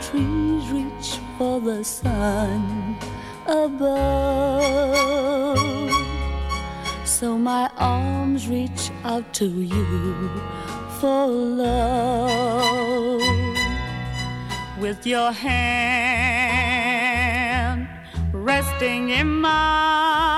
trees reach for the sun above. So my arms reach out to you for love. With your hand resting in mine,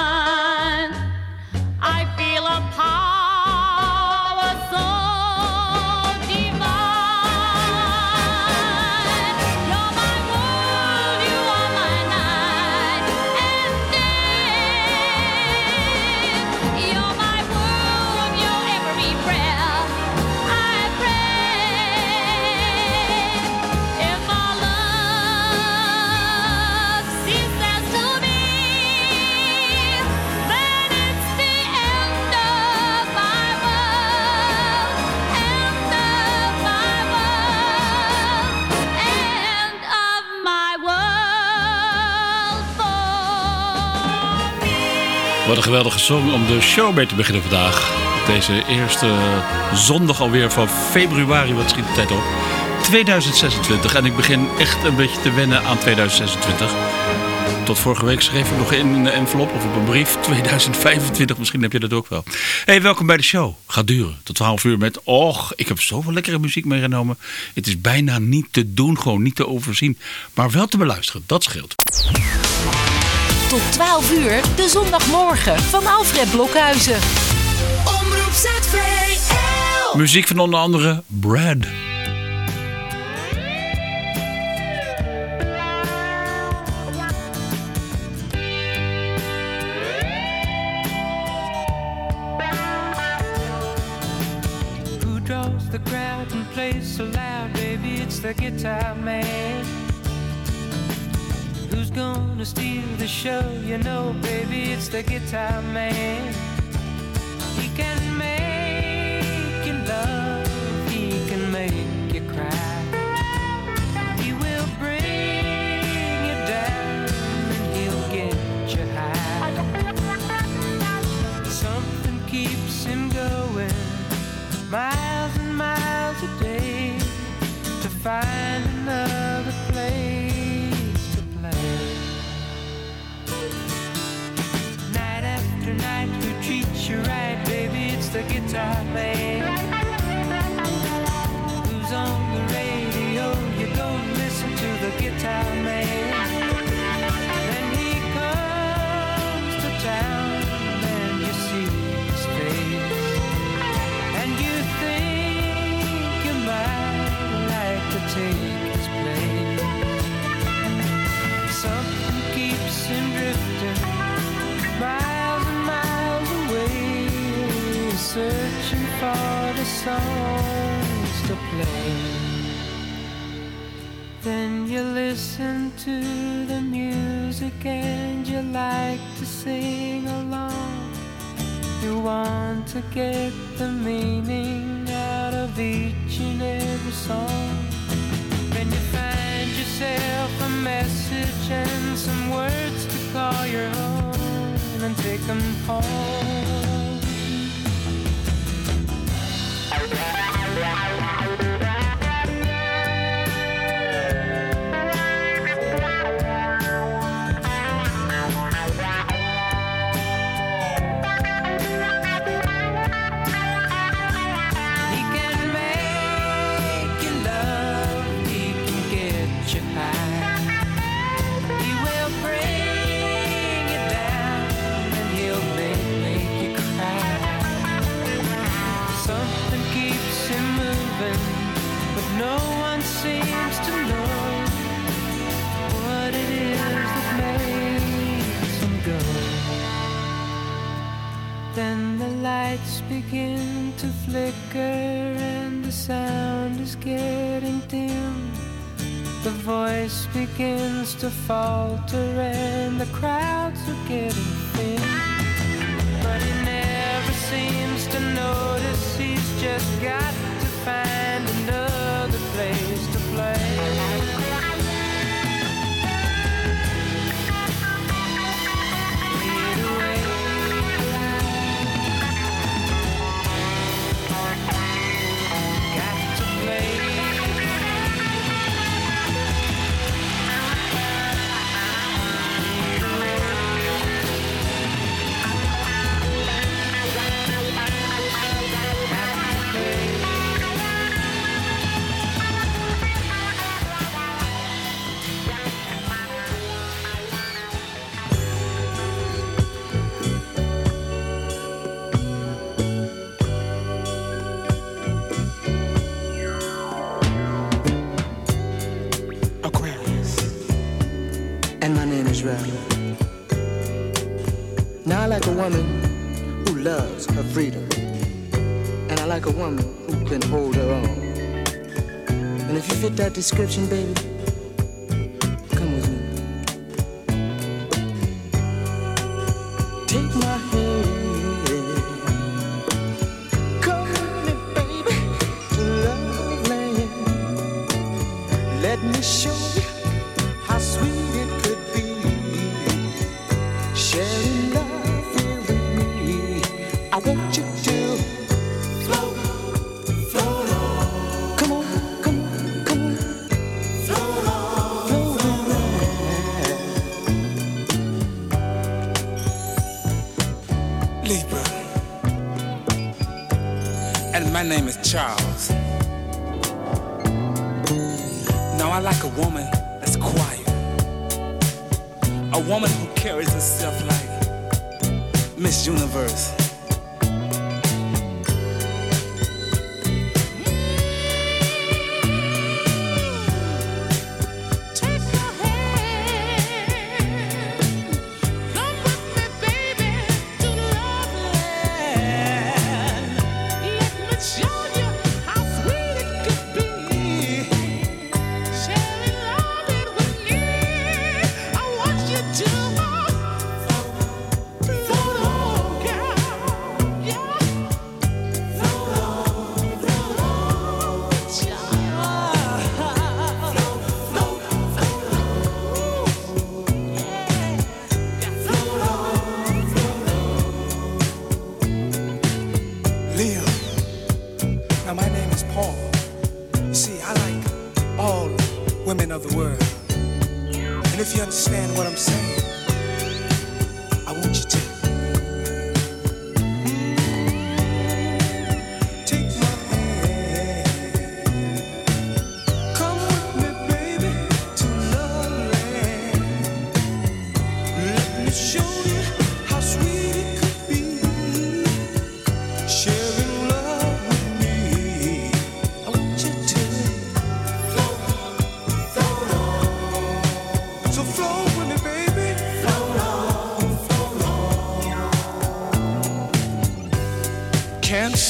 Wat een geweldige song om de show mee te beginnen vandaag. Deze eerste zondag alweer van februari, wat schiet de tijd op? 2026. En ik begin echt een beetje te wennen aan 2026. Tot vorige week schreef ik nog in een envelop of op een brief. 2025, misschien heb je dat ook wel. Hey, welkom bij de show. Gaat duren tot 12 uur met... Och, ik heb zoveel lekkere muziek meegenomen. Het is bijna niet te doen, gewoon niet te overzien. Maar wel te beluisteren, dat scheelt. Tot 12 uur, de zondagmorgen van Alfred Blokhuizen. Omroep ZVL. Muziek van onder andere Brad. Who draws the crowd and plays so loud, baby? It's the guitar man. Who's gonna steal the show? You know, baby, it's the guitar man. voice begins to falter and the crowds are getting thin. But he never seems to notice he's just got to find. that description, baby? Come with me. Take my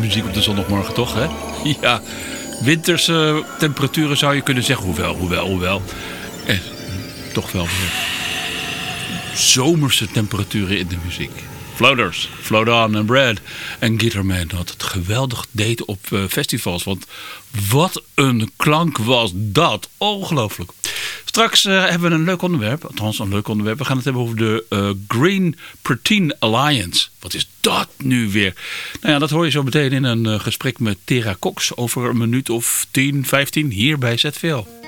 Muziek op de zondagmorgen toch, hè? Ja, winterse temperaturen zou je kunnen zeggen. Hoewel, hoewel, hoewel. En toch wel zomerse temperaturen in de muziek. Floaters, Float On en Brad en Guitarman had het geweldig deed op eh, festivals. Want wat een klank was dat. Ongelooflijk. Straks eh, hebben we een leuk onderwerp. Althans, een leuk onderwerp. We gaan het hebben over de eh, Green Protein Alliance. Wat is dat nu weer? Nou ja, dat hoor je zo meteen in een eh, gesprek met Tera Cox. Over een minuut of 10, 15 hier bij ZVL.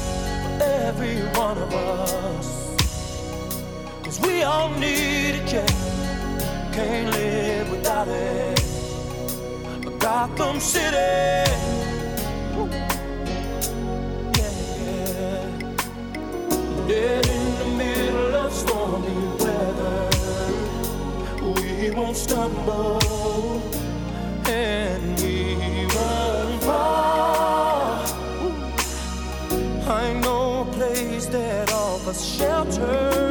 every one of us. Cause we all need it, yeah. Can't live without it. A Gotham City. Yeah. Dead in the middle of stormy weather. We won't stumble and us shelter.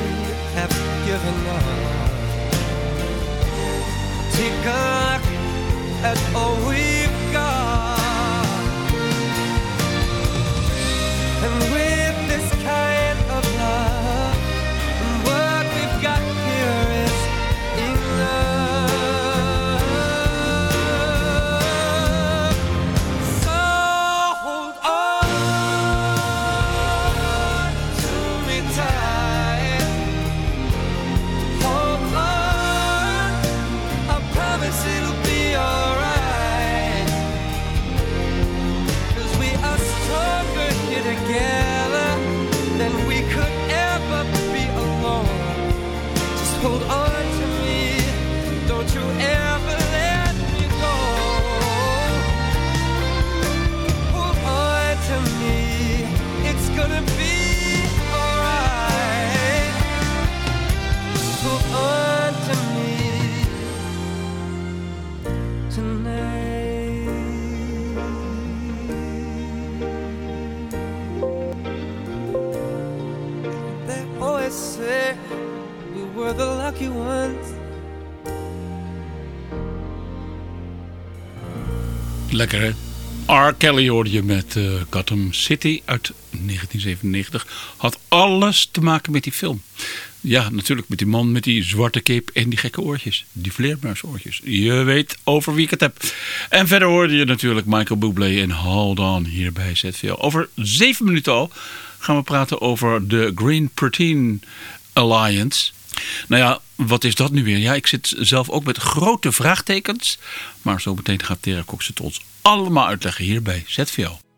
given up. Take a look at all we've Lekker hè? R. Kelly hoorde je met eh, Gotham City uit 1997. Had alles te maken met die film. Ja, natuurlijk met die man met die zwarte cape en die gekke oortjes. Die vleermuisoortjes. Je weet over wie ik het heb. En verder hoorde je natuurlijk Michael Bublé en Hold On hier bij ZVL. Over zeven minuten al gaan we praten over de Green Protein Alliance. Nou ja, wat is dat nu weer? Ja, ik zit zelf ook met grote vraagtekens. Maar zo meteen gaat Tera Cox het ons allemaal uitleggen hier bij ZVL.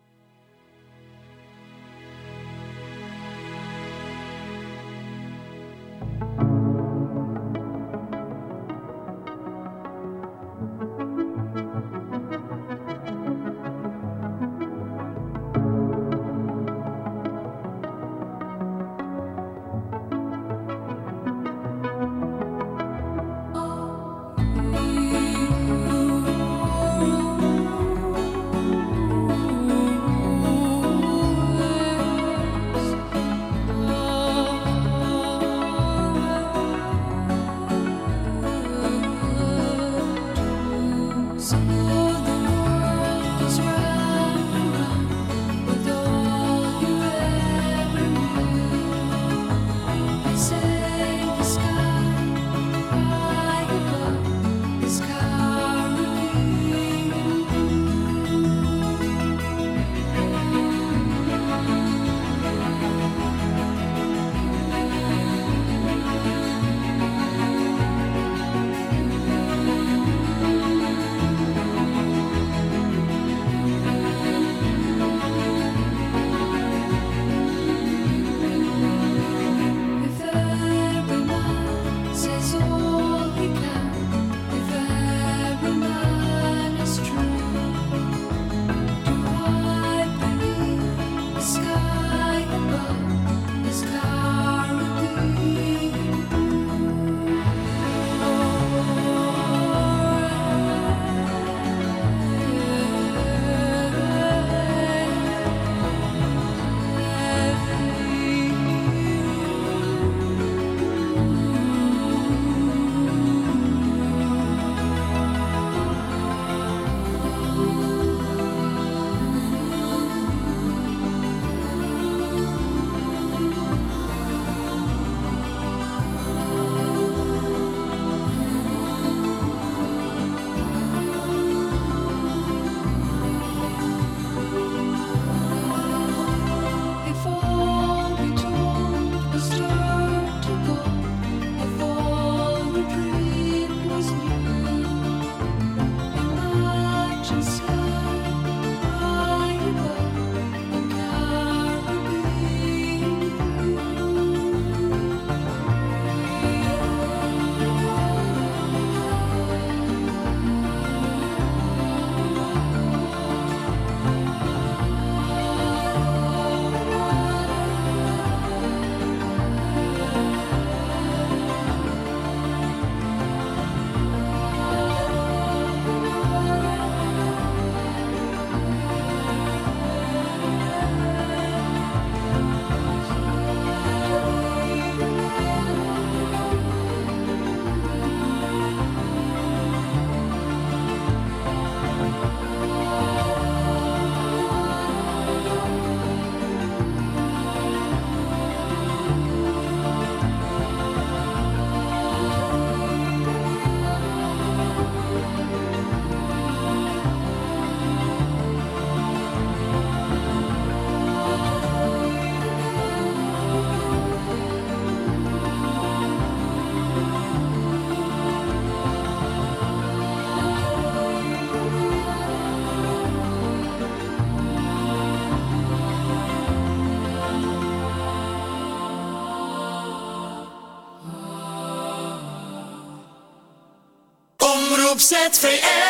Omroep ZVL.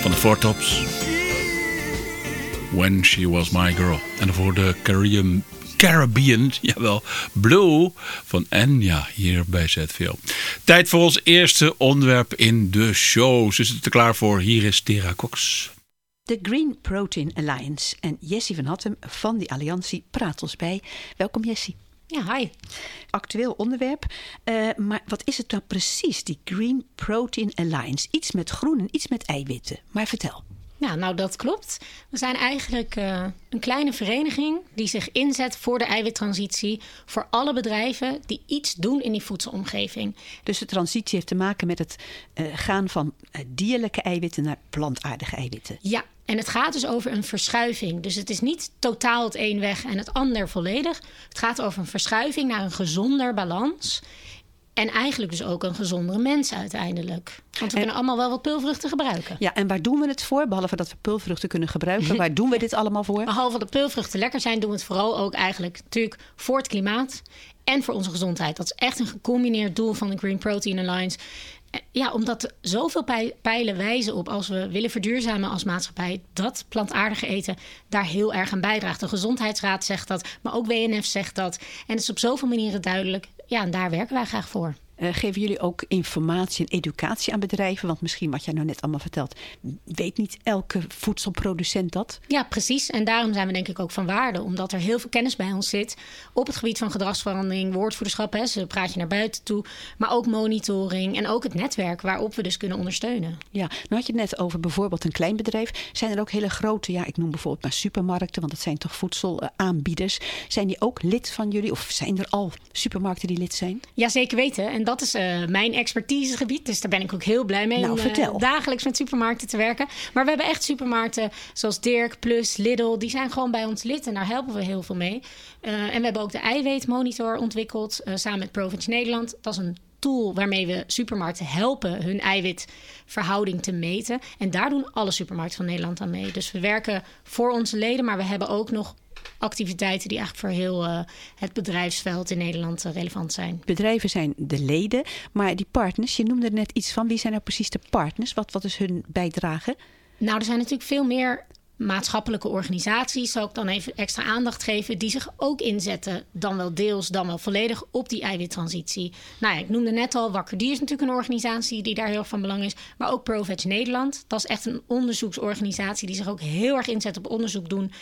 Van de Four Tops. When She Was My Girl. En voor de Caribbean, Caribbean, jawel, Blue van Enya hier bij ZVL. Tijd voor ons eerste onderwerp in de show. Ze zitten er klaar voor. Hier is Tera Cox. De Green Protein Alliance. En Jessie van Hattem van die alliantie praat ons bij. Welkom Jessie. Ja, hi. Actueel onderwerp. Eh, maar wat is het dan precies, die Green Protein Alliance? Iets met groen en iets met eiwitten. Maar vertel. Ja, nou dat klopt. We zijn eigenlijk eh, een kleine vereniging die zich inzet voor de eiwittransitie voor alle bedrijven die iets doen in die voedselomgeving. Dus de transitie heeft te maken met het eh, gaan van eh, dierlijke eiwitten naar plantaardige eiwitten. Ja, en het gaat dus over een verschuiving. Dus het is niet totaal het een weg en het ander volledig. Het gaat over een verschuiving naar een gezonder balans. En eigenlijk dus ook een gezondere mens uiteindelijk. Want we kunnen allemaal wel wat peulvruchten gebruiken. Ja, en waar doen we het voor? Behalve dat we peulvruchten kunnen gebruiken. waar doen we dit allemaal voor? Behalve dat peulvruchten lekker zijn, doen we het vooral ook eigenlijk natuurlijk voor het klimaat en voor onze gezondheid. Dat is echt een gecombineerd doel van de Green Protein Alliance. Eh, Ja, omdat zoveel pij- pijlen wijzen op als we willen verduurzamen als maatschappij, dat plantaardige eten daar heel erg aan bijdraagt. De Gezondheidsraad zegt dat, maar ook WNF zegt dat. En het is op zoveel manieren duidelijk. Ja, en daar werken wij graag voor. Eh, geven jullie ook informatie en educatie aan bedrijven? Want misschien wat jij nou net allemaal vertelt, weet niet elke voedselproducent dat. Ja, precies. En daarom zijn we denk ik ook van waarde. Omdat er heel veel kennis bij ons zit op het gebied van gedragsverandering, woordvoederschap. Hè, ze praat je naar buiten toe. Maar ook monitoring en ook het netwerk waarop we dus kunnen ondersteunen. Ja, nou had je het net over bijvoorbeeld een klein bedrijf. Zijn er ook hele grote, ja, ik noem bijvoorbeeld maar supermarkten, want dat zijn toch voedselaanbieders. Zijn die ook lid van jullie? Of zijn er al supermarkten die lid zijn? Ja, zeker weten. En dat is eh, mijn expertisegebied. Dus daar ben ik ook heel blij mee Nou, om eh, dagelijks met supermarkten te werken. Maar we hebben echt supermarkten zoals Dirk, Plus, Lidl. Die zijn gewoon bij ons lid en daar helpen we heel veel mee. Eh, en we hebben ook de eiwitmonitor ontwikkeld samen met Provence Nederland. Dat is een tool waarmee we supermarkten helpen hun eiwitverhouding te meten. En daar doen alle supermarkten van Nederland aan mee. Dus we werken voor onze leden, maar we hebben ook nog activiteiten die eigenlijk voor heel eh, het bedrijfsveld in Nederland eh, relevant zijn. Bedrijven zijn de leden, maar die partners, je noemde er net iets van. Wie zijn nou precies de partners? Wat, wat is hun bijdrage? Nou, er zijn natuurlijk veel meer maatschappelijke organisaties, zou ik dan even extra aandacht geven, die zich ook inzetten, dan wel deels, dan wel volledig op die eiwittransitie. Nou ja, ik noemde net al, Wakker Dier is natuurlijk een organisatie die daar heel erg van belang is, maar ook ProVeg Nederland. Dat is echt een onderzoeksorganisatie die zich ook heel erg inzet op onderzoek doen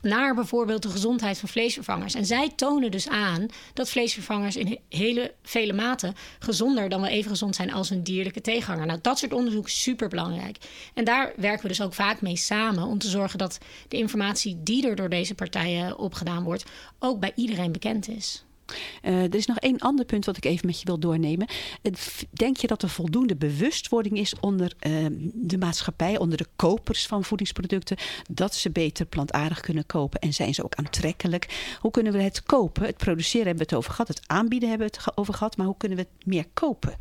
naar bijvoorbeeld de gezondheid van vleesvervangers. En zij tonen dus aan dat vleesvervangers in he- hele vele maten gezonder dan wel even gezond zijn als hun dierlijke tegenhanger. Nou, dat soort onderzoek is super belangrijk. En daar werken we dus ook vaak mee samen om te zorgen dat de informatie die er door deze partijen opgedaan wordt, ook bij iedereen bekend is. Eh, er is nog één ander punt wat ik even met je wil doornemen. Eh, Denk je dat er voldoende bewustwording is onder eh, de maatschappij, onder de kopers van voedingsproducten, dat ze beter plantaardig kunnen kopen en zijn ze ook aantrekkelijk? Hoe kunnen we het kopen? Het produceren hebben we het over gehad, het aanbieden hebben we het over gehad, maar hoe kunnen we het meer kopen?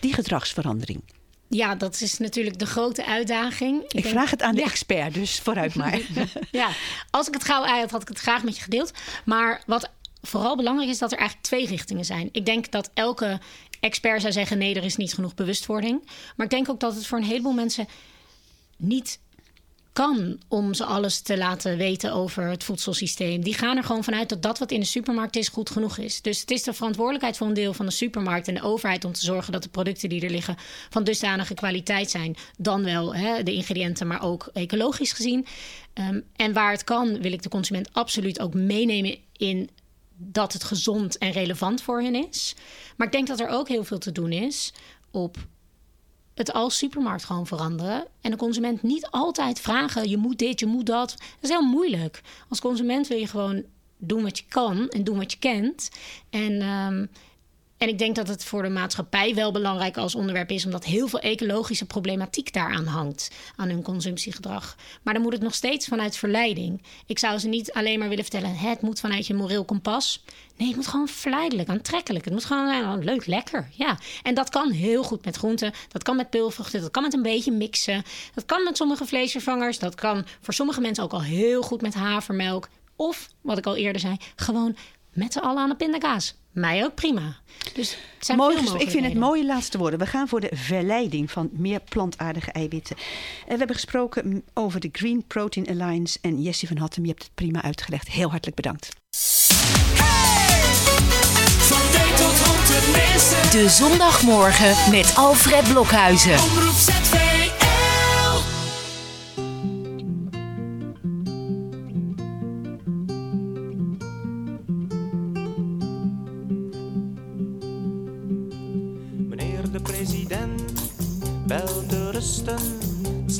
Die gedragsverandering. Ja, dat is natuurlijk de grote uitdaging. Ik, denk- vraag het aan de Ja. expert, dus vooruit maar. ja, als ik het gauw uit had, had ik het graag met je gedeeld. Maar wat vooral belangrijk is, dat er eigenlijk twee richtingen zijn. Ik denk dat elke expert zou zeggen: nee, er is niet genoeg bewustwording. Maar ik denk ook dat het voor een heleboel mensen niet kan om ze alles te laten weten over het voedselsysteem. Die gaan er gewoon vanuit dat dat wat in de supermarkt is goed genoeg is. Dus het is de verantwoordelijkheid voor een deel van de supermarkt en de overheid om te zorgen dat de producten die er liggen van dusdanige kwaliteit zijn, dan wel hè, de ingrediënten, maar ook ecologisch gezien. Ehm, en waar het kan, wil ik de consument absoluut ook meenemen in dat het gezond en relevant voor hen is. Maar ik denk dat er ook heel veel te doen is op het als supermarkt gewoon veranderen. En de consument niet altijd vragen: je moet dit, je moet dat. Dat is heel moeilijk. Als consument wil je gewoon doen wat je kan en doen wat je kent. En, ehm, en ik denk dat het voor de maatschappij wel belangrijk als onderwerp is, omdat heel veel ecologische problematiek daaraan hangt, aan hun consumptiegedrag. Maar dan moet het nog steeds vanuit verleiding. Ik zou ze niet alleen maar willen vertellen: het moet vanuit je moreel kompas. Nee, het moet gewoon verleidelijk, aantrekkelijk. Het moet gewoon nou, leuk, lekker. Ja. En dat kan heel goed met groenten. Dat kan met peulvruchten. Dat kan met een beetje mixen. Dat kan met sommige vleesvervangers. Dat kan voor sommige mensen ook al heel goed met havermelk. Of, wat ik al eerder zei, gewoon met z'n allen aan de pindakaas. Mij ook prima. Dus het zijn Mooi veel ik vind het mooie laatste woorden. We gaan voor de verleiding van meer plantaardige eiwitten. En we hebben gesproken over de Green Protein Alliance. En Jessie van Hattem, je hebt het prima uitgelegd. Heel hartelijk bedankt. Tot. De zondagmorgen met Alfred Blokhuizen.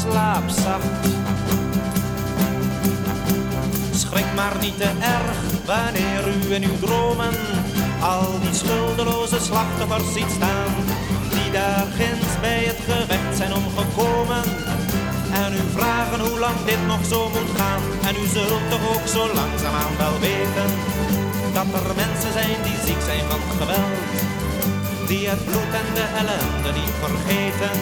slaap zacht. Schrik maar niet te erg wanneer u in uw dromen al die schuldeloze slachtoffers ziet staan. Die daar ginds bij het gevecht zijn omgekomen. En u vragen hoe lang dit nog zo moet gaan. En u zult toch ook zo langzaamaan wel weten. Dat er mensen zijn die ziek zijn van geweld. Die het bloed en de ellende niet vergeten.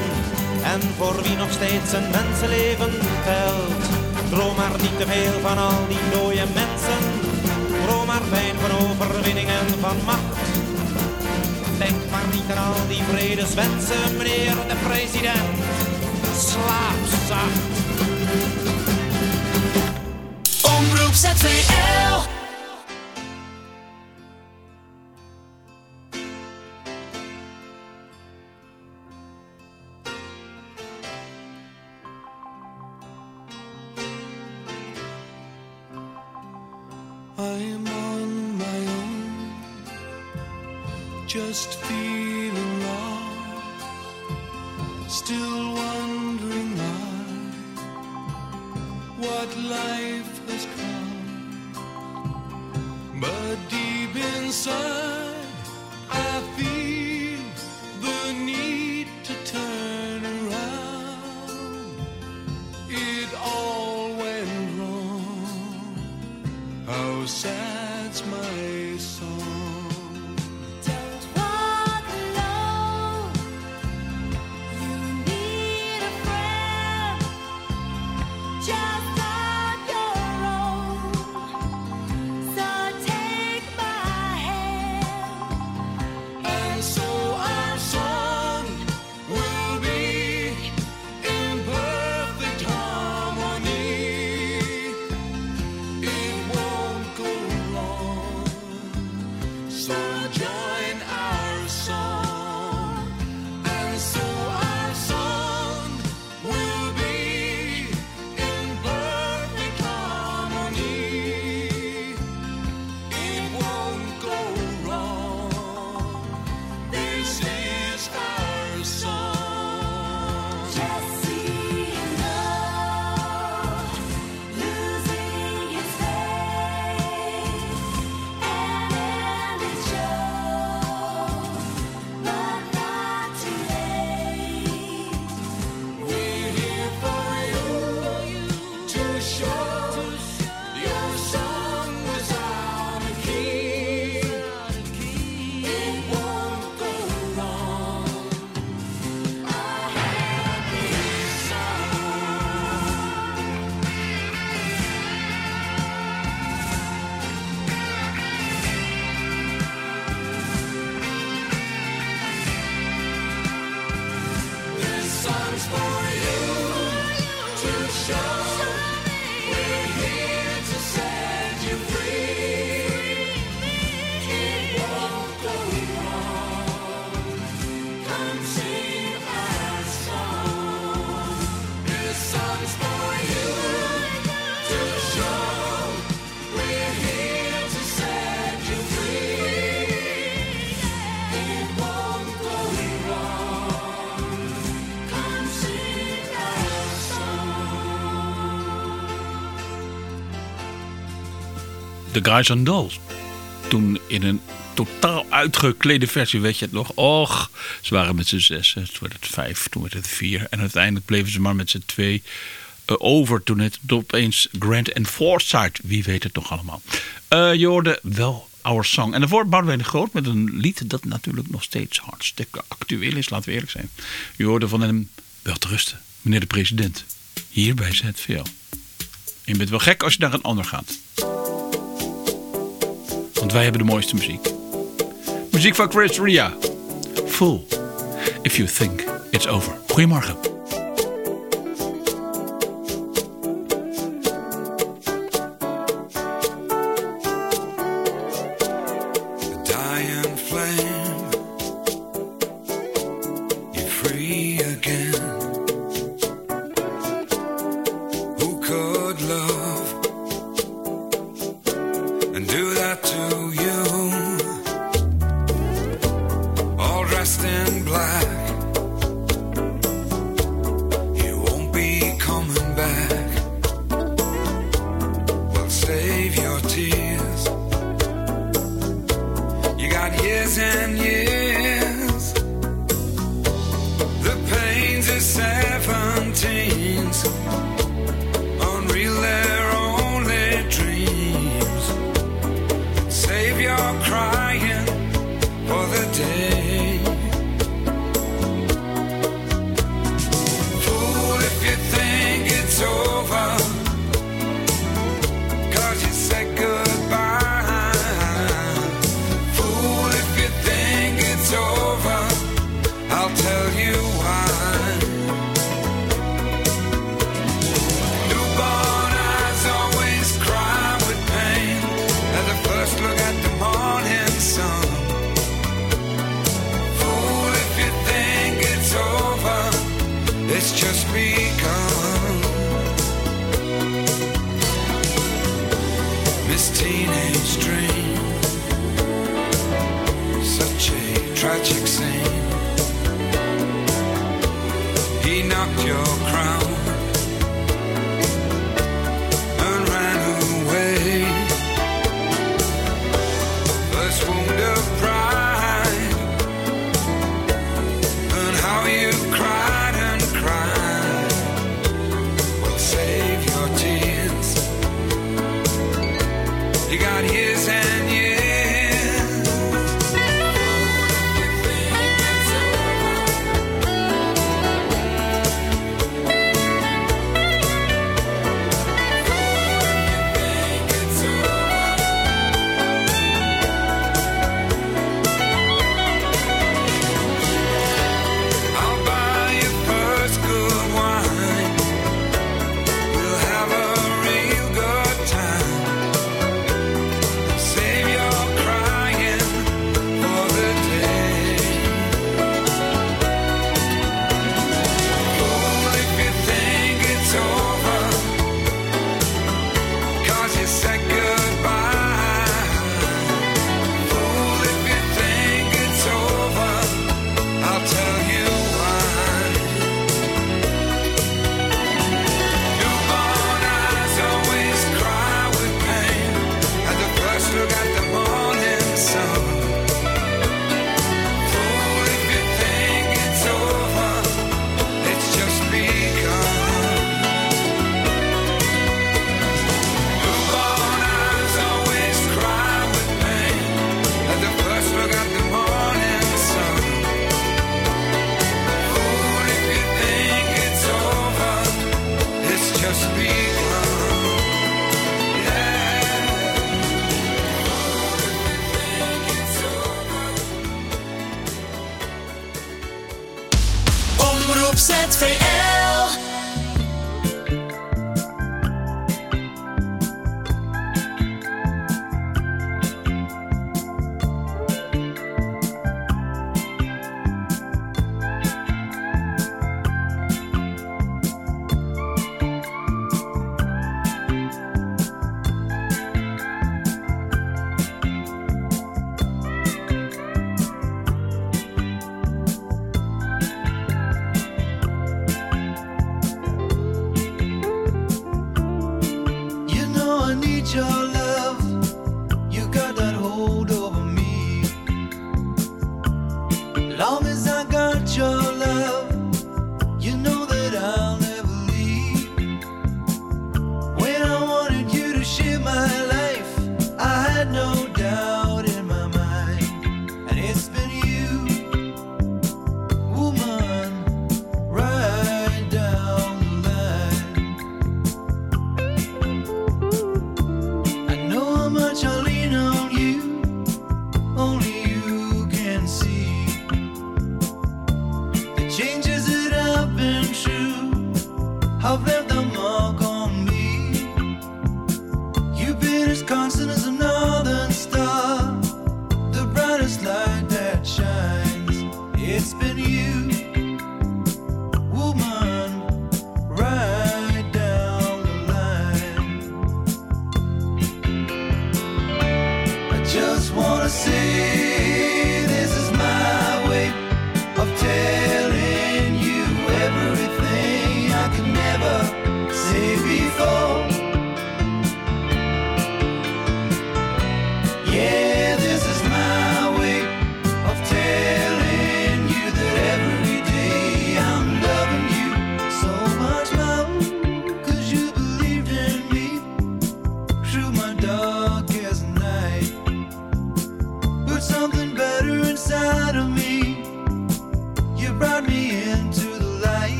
En voor wie nog steeds een mensenleven telt. Droom maar niet te veel van al die dode mensen. Droom maar fijn van overwinning en van macht. Denk maar niet aan al die vredeswensen, meneer de president. Slaap zacht. Omroep ZVL. just feel de Guys and Dolls. Toen in een totaal uitgeklede versie, weet je het nog? Och, ze waren met z'n zessen, toen werd het vijf, toen werd het vier. En uiteindelijk bleven ze maar met z'n twee eh, over. Toen het opeens Grant and Forsyth, wie weet het nog allemaal. Eh, je hoorde wel Our Song. En daarvoor Boudewijn de Groot met een lied dat natuurlijk nog steeds hartstikke actueel is, laten we eerlijk zijn. Je hoorde van hem wel te rusten, meneer de president. Hier bij ZVL. Je bent wel gek als je naar een ander gaat. Want wij hebben de mooiste muziek. Muziek van Chris Ria. Fool. If you think it's over. Goedemorgen.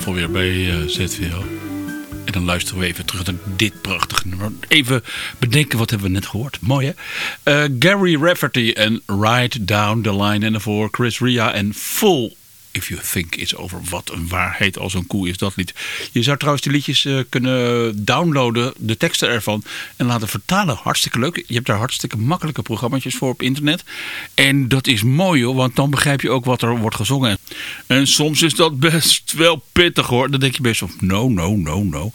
Elf alweer bij eh, ZVL. En dan luisteren we even terug naar dit prachtige nummer. Even bedenken, wat hebben we net gehoord? Mooi hè? Eh, Gary Rafferty en Ride Down the Line. En daarvoor Chris Ria en Full If You Think It's Over. Wat een waarheid als een koe is dat lied. Je zou trouwens die liedjes eh, kunnen downloaden, de teksten ervan, en laten vertalen. Hartstikke leuk. Je hebt daar hartstikke makkelijke programma's voor op internet. En dat is mooi hoor, want dan begrijp je ook wat er wordt gezongen. En soms is dat best wel pittig hoor. Dan denk je best van, no, no, no, no.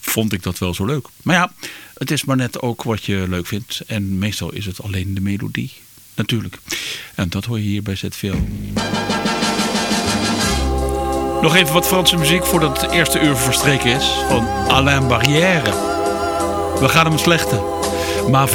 Vond ik dat wel zo leuk. Maar ja, het is maar net ook wat je leuk vindt. En meestal is het alleen de melodie. Natuurlijk. En dat hoor je hier bij ZVL. Nog even wat Franse muziek voordat het eerste uur verstreken is. Van Alain Barrière. We gaan hem slechten. Ma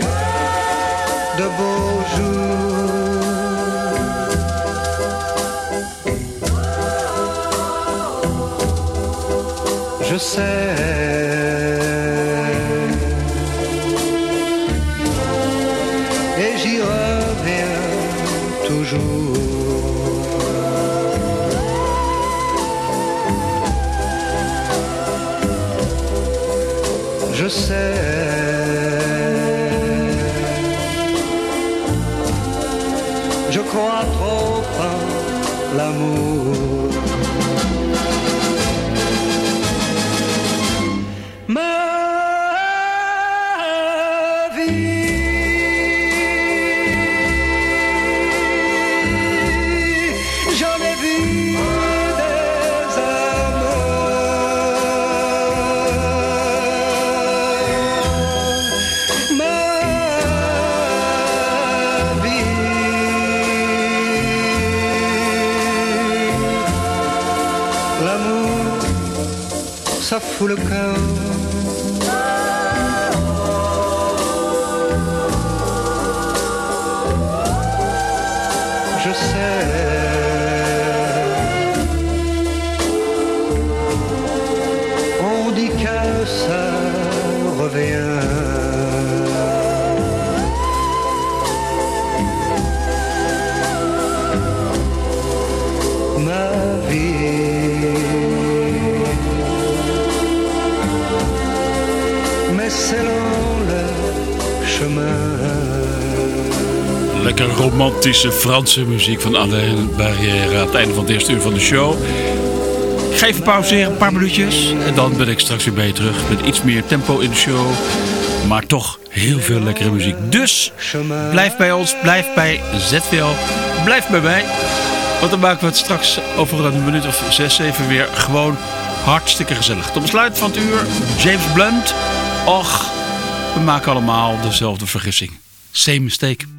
de beaux jours. Je sais. Et j'y reviens toujours. Je sais. En pour le corps Romantische Franse muziek van Alain Barrière aan het einde van het eerste uur van de show. Ik ga even pauzeren, een paar minuutjes. En dan ben ik straks weer bij je terug met iets meer tempo in de show. Maar toch heel veel lekkere muziek. Dus blijf bij ons, blijf bij ZVL, blijf bij mij. Want dan maken we het straks over een minuut of zes, zeven weer gewoon hartstikke gezellig. Tot besluit van het uur, James Blunt. Och, we maken allemaal dezelfde vergissing. Same mistake.